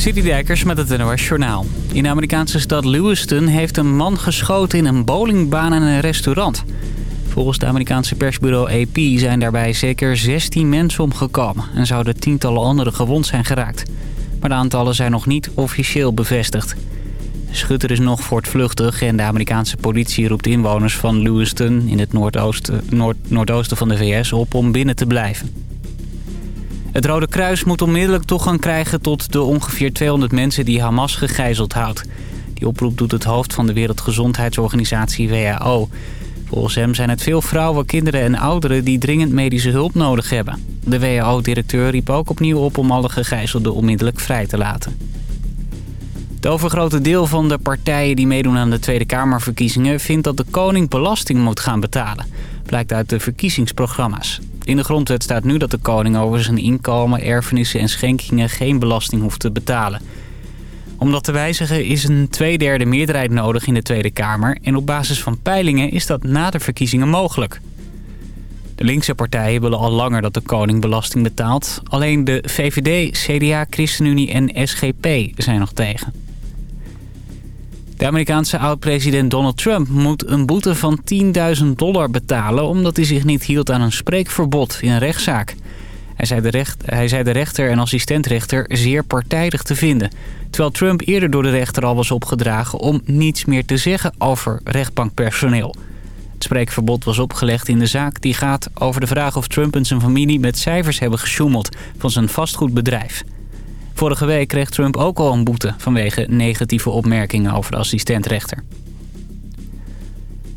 City Dijkers met het NOS Journaal. In de Amerikaanse stad Lewiston heeft een man geschoten in een bowlingbaan en een restaurant. Volgens de Amerikaanse persbureau AP zijn daarbij zeker 16 mensen omgekomen... en zouden tientallen anderen gewond zijn geraakt. Maar de aantallen zijn nog niet officieel bevestigd. De schutter is nog voortvluchtig en de Amerikaanse politie roept inwoners van Lewiston... in het noordoosten, noord, noordoosten van de VS op om binnen te blijven. Het Rode Kruis moet onmiddellijk toegang krijgen tot de ongeveer 200 mensen die Hamas gegijzeld houdt. Die oproep doet het hoofd van de Wereldgezondheidsorganisatie WHO. Volgens hem zijn het veel vrouwen, kinderen en ouderen die dringend medische hulp nodig hebben. De WHO-directeur riep ook opnieuw op om alle gegijzelden onmiddellijk vrij te laten. Het overgrote deel van de partijen die meedoen aan de Tweede Kamerverkiezingen... vindt dat de koning belasting moet gaan betalen. Blijkt uit de verkiezingsprogramma's. In de grondwet staat nu dat de koning over zijn inkomen, erfenissen en schenkingen geen belasting hoeft te betalen. Om dat te wijzigen is een tweederde meerderheid nodig in de Tweede Kamer... en op basis van peilingen is dat na de verkiezingen mogelijk. De linkse partijen willen al langer dat de koning belasting betaalt. Alleen de VVD, CDA, ChristenUnie en SGP zijn nog tegen. De Amerikaanse oud-president Donald Trump moet een boete van 10.000 dollar betalen... omdat hij zich niet hield aan een spreekverbod in een rechtszaak. Hij zei, de recht, hij zei de rechter en assistentrechter zeer partijdig te vinden. Terwijl Trump eerder door de rechter al was opgedragen om niets meer te zeggen over rechtbankpersoneel. Het spreekverbod was opgelegd in de zaak die gaat over de vraag of Trump en zijn familie met cijfers hebben gesjoemeld van zijn vastgoedbedrijf. Vorige week kreeg Trump ook al een boete vanwege negatieve opmerkingen over de assistentrechter.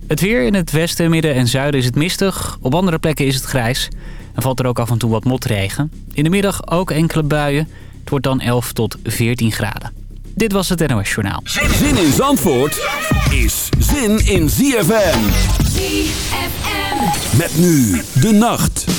Het weer in het westen, midden en zuiden is het mistig. Op andere plekken is het grijs. En valt er ook af en toe wat motregen. In de middag ook enkele buien. Het wordt dan 11 tot 14 graden. Dit was het NOS Journaal. Zin in Zandvoort is zin in ZFM. ZFM. Met nu de nacht.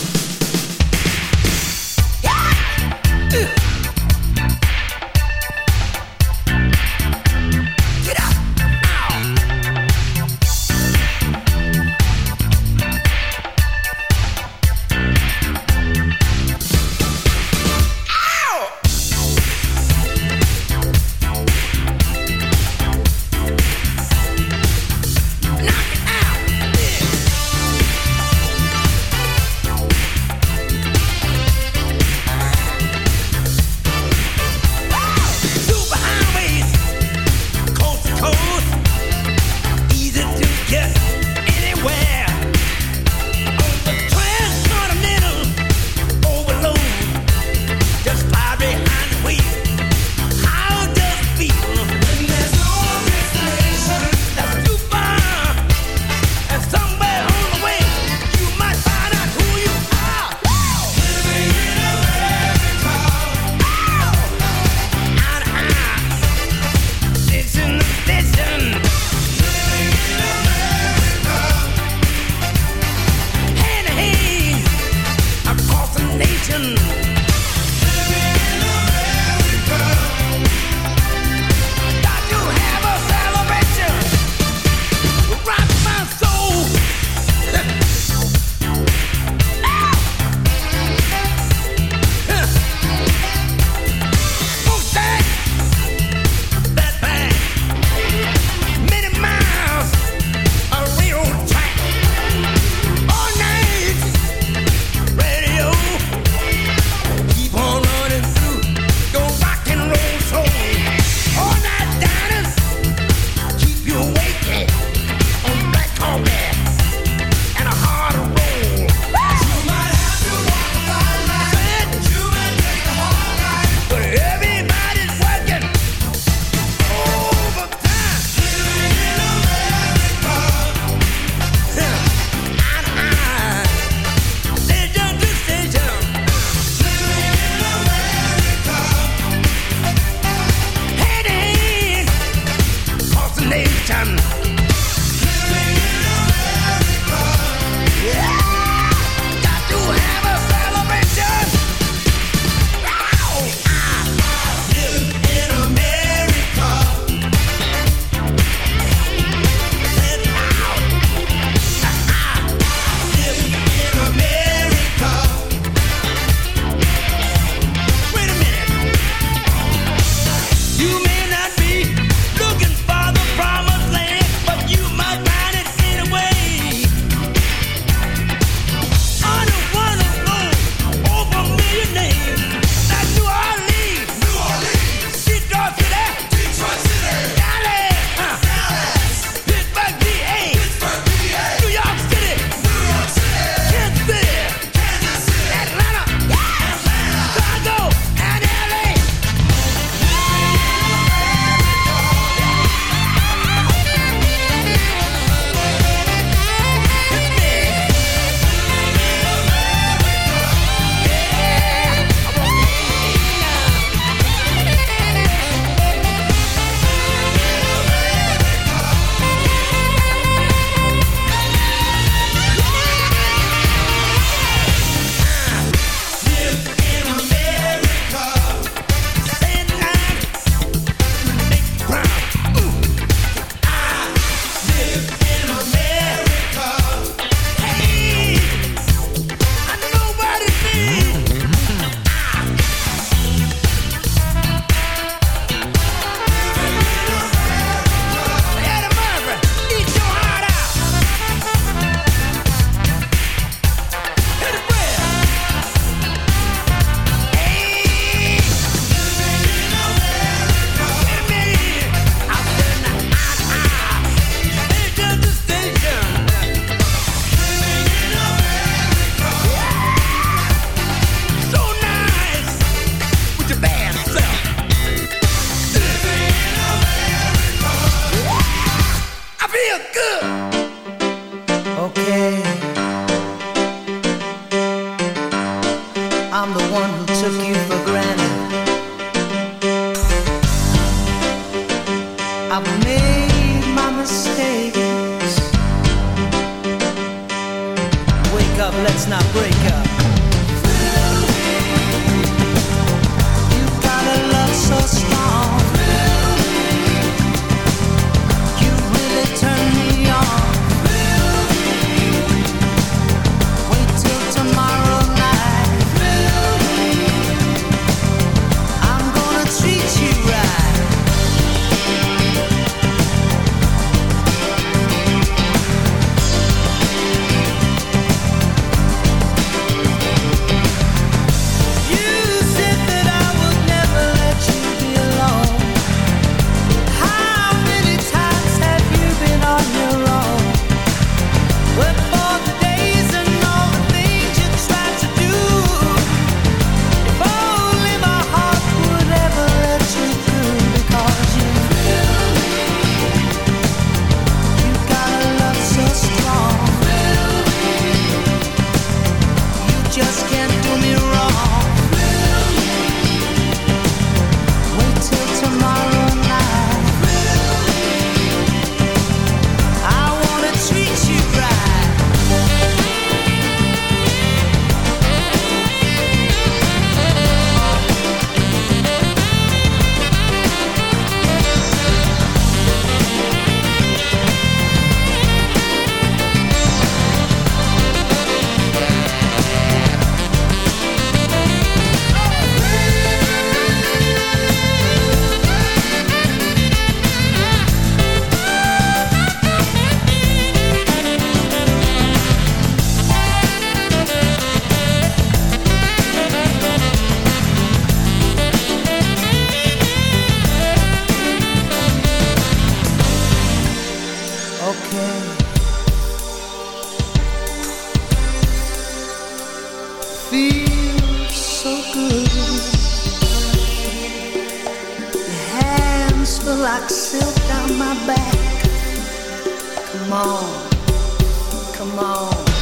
come on.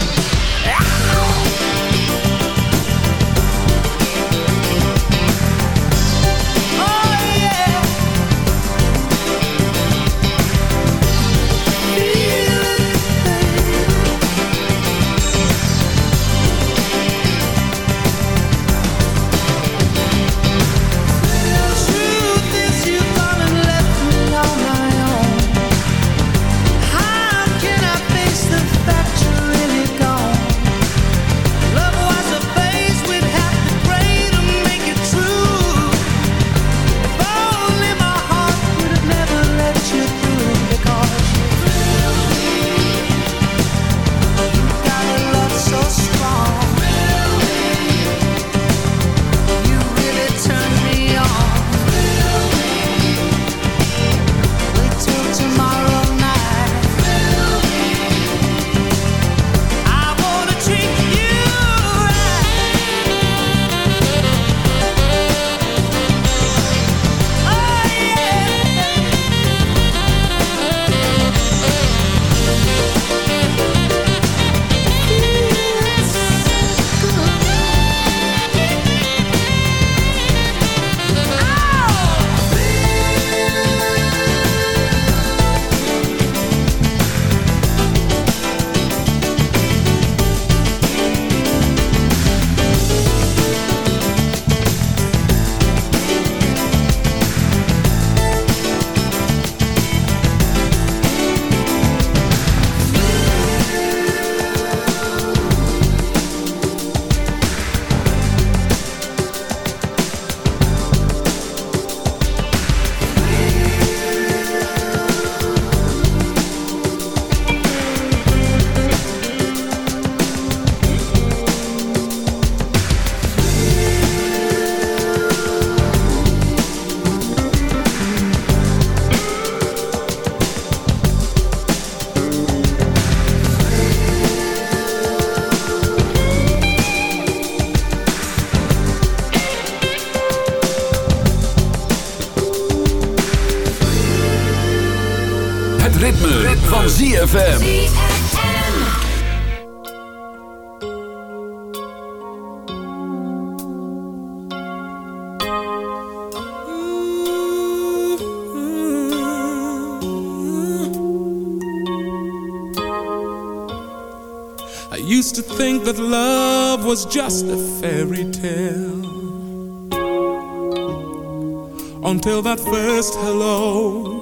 ZFM. to think that love was just a fairy tale until that first hello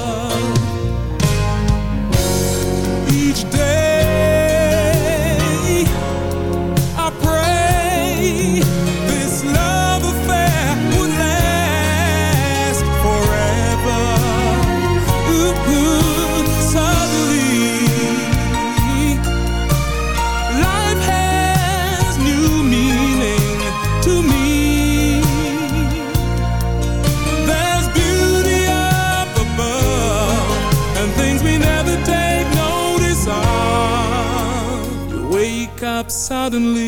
Suddenly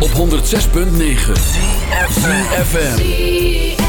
Op 106.9 CFFM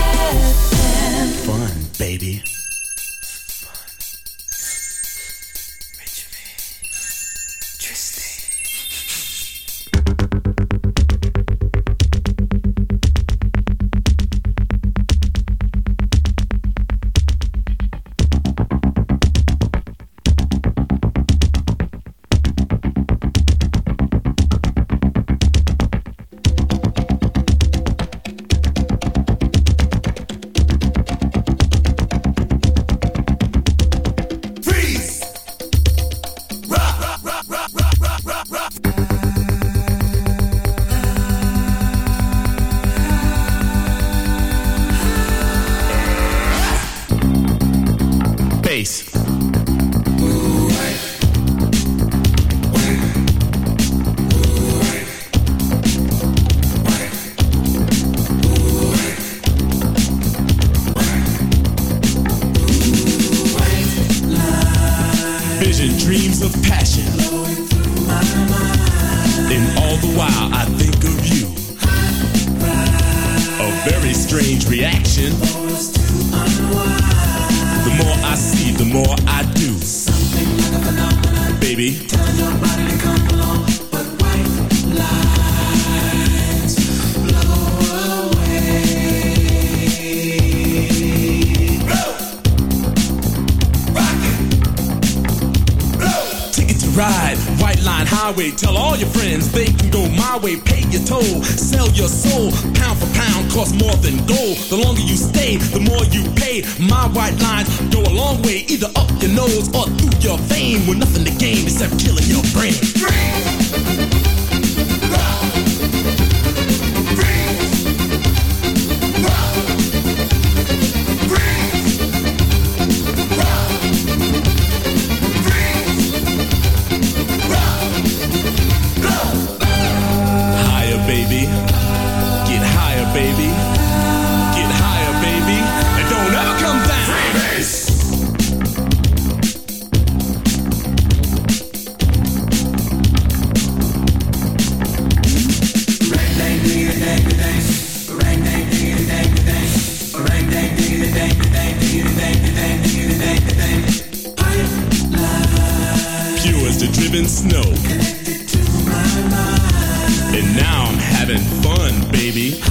And now I'm having fun, baby.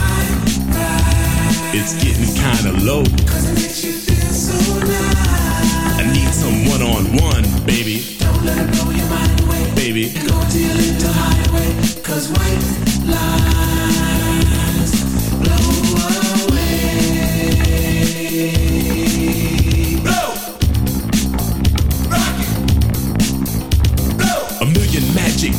It's getting kinda low. I need some one on one, baby. Don't let it blow your mind away. Baby. Go cause white lies.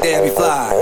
damn, we fly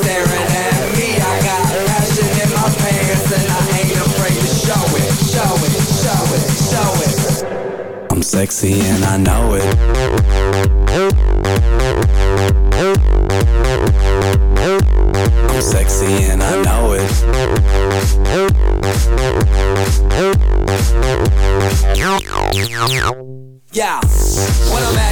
staring at me. I got passion in my pants and I ain't afraid to show it, show it, show it, show it. I'm sexy and I know it. I'm sexy and I know it. Yeah, when I'm at the mall, security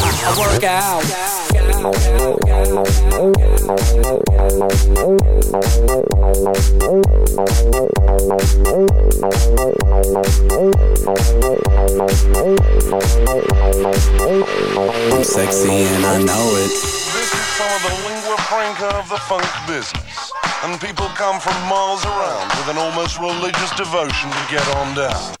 I, I work out. I'm sexy and I know it. This is some of the lingua franca of the funk business. And people come from miles around with an almost religious devotion to get on down.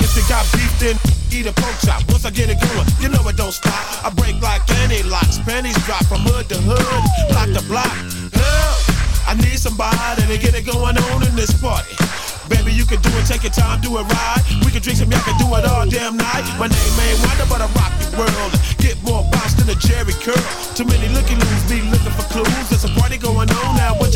If you got beef, then eat a pork chop. Once I get it going, you know it don't stop. I break like any locks, pennies drop from hood to hood, block to block. Help! I need somebody to get it going on in this party. Baby, you can do it, take your time, do it right. We can drink some, y'all can do it all damn night. My name ain't Wonder, but I rock your world. Get more bounce than a Jerry curl. Too many looking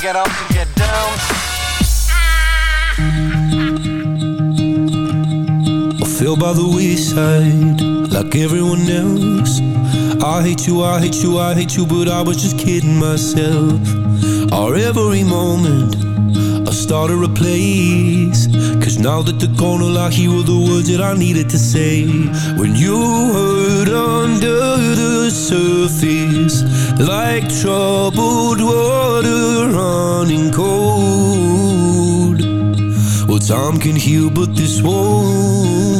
get up to get down. I fell by the wayside like everyone else. I hate you, I hate you, I hate you, but I was just kidding myself. Our every moment, I started a place. Cause now that the corner I hear were the words that I needed to say. When you hurt under the surface, like troubled water running cold. Well, time can heal, but this won't.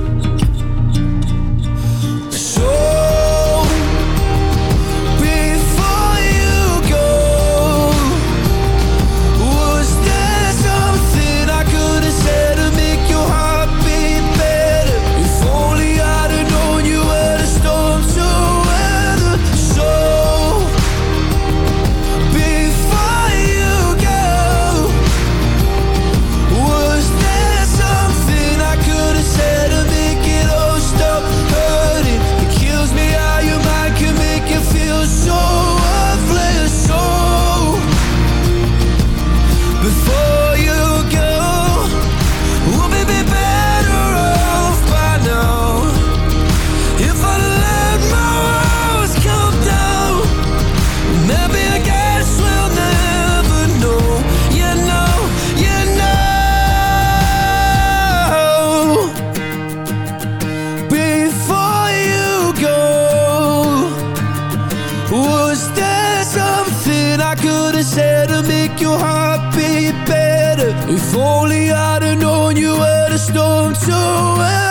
I could have said to make your heart beat better? If only I'd have known you were the storm to weather.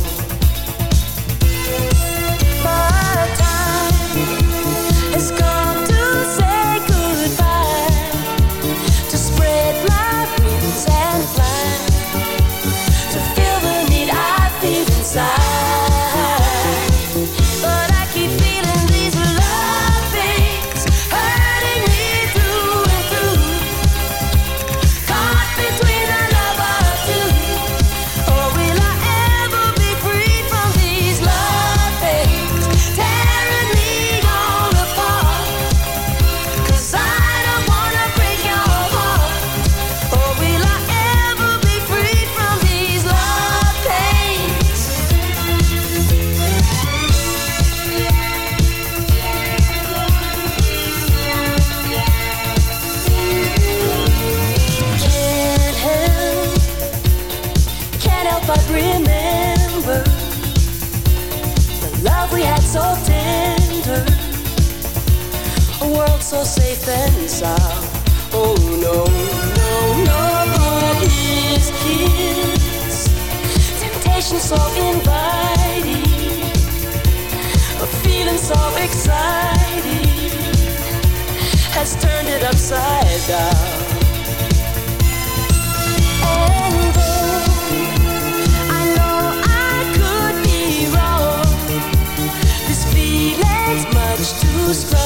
feeling so exciting has turned it upside down. I know I could be wrong, this feeling's much too strong.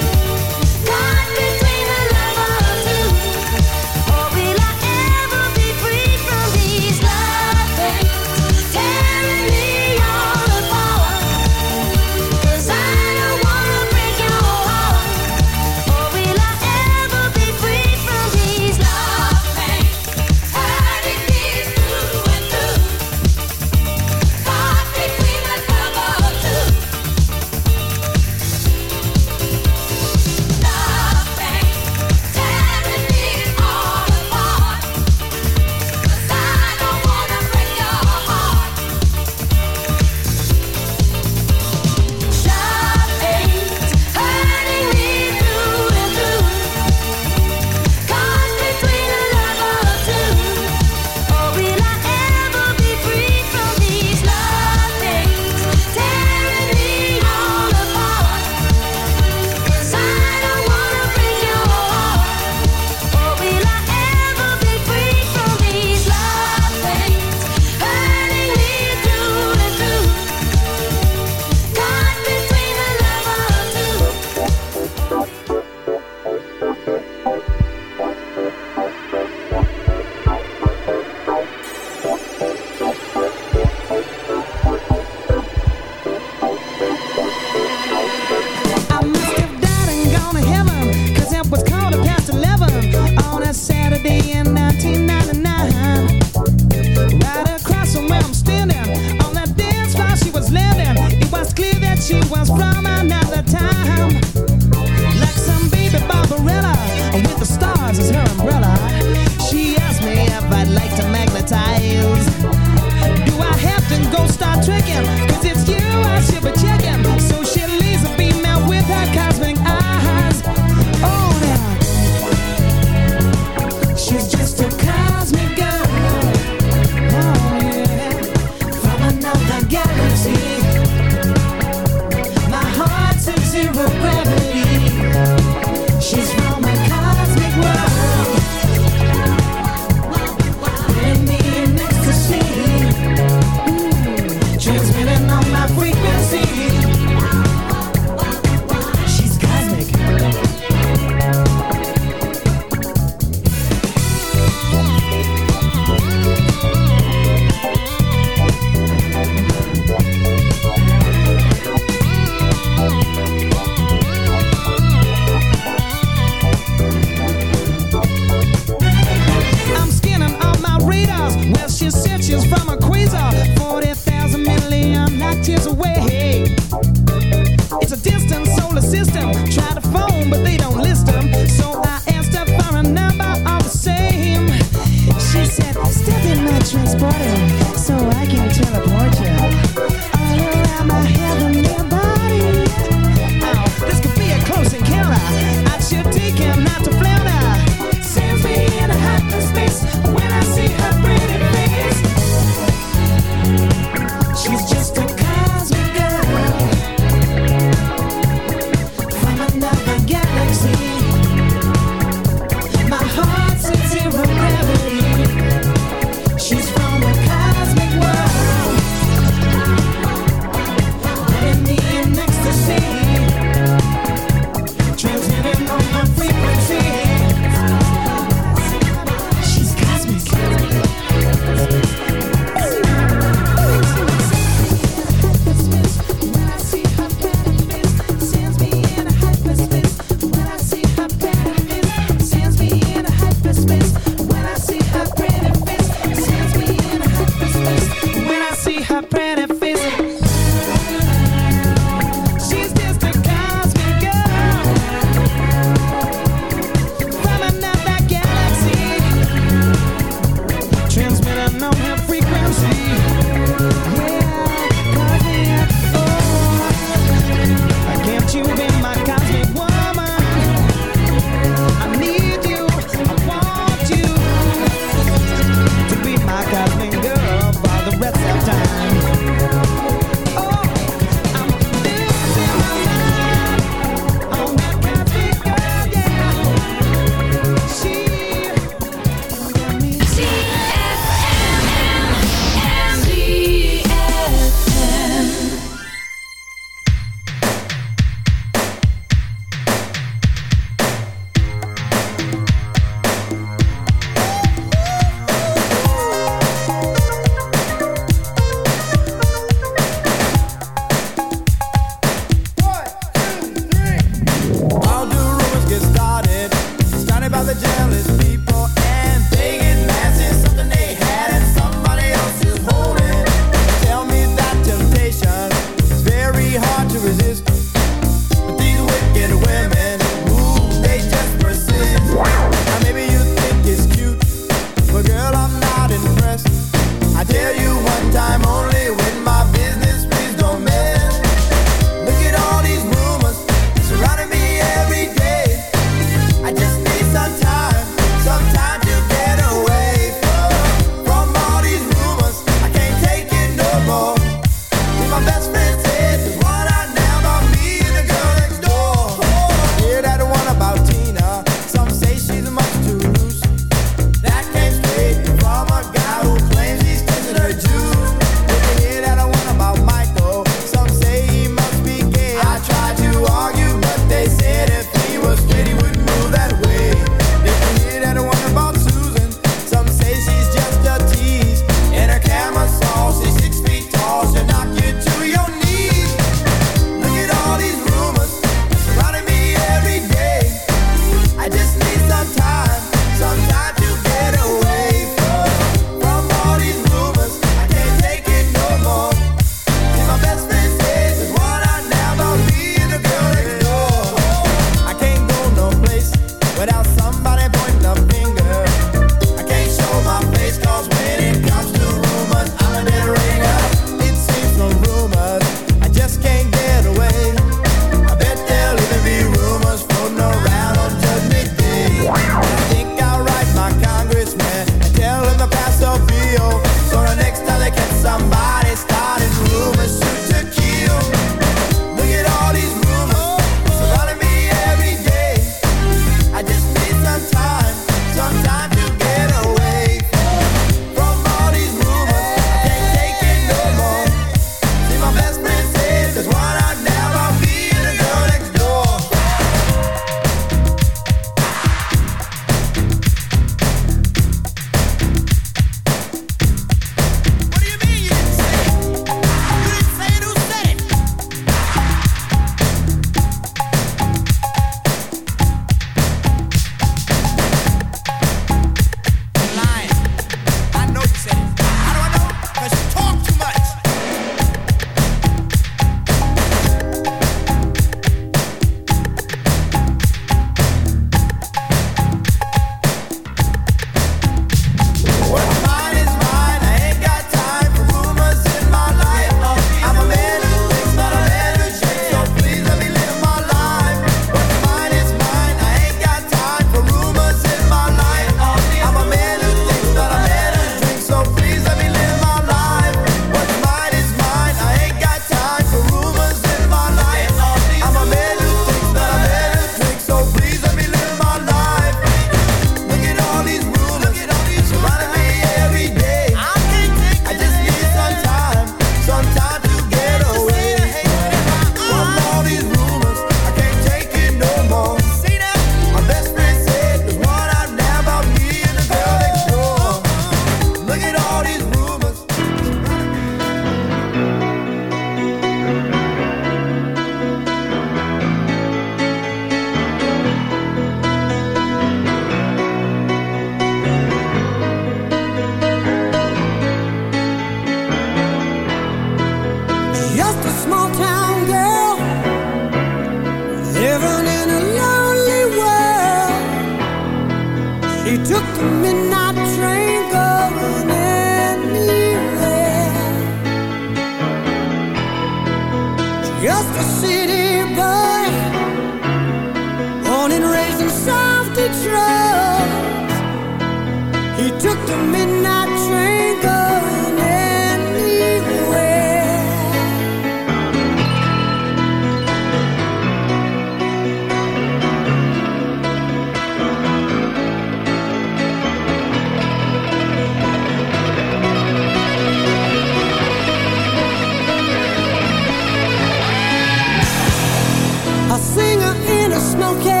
smoking.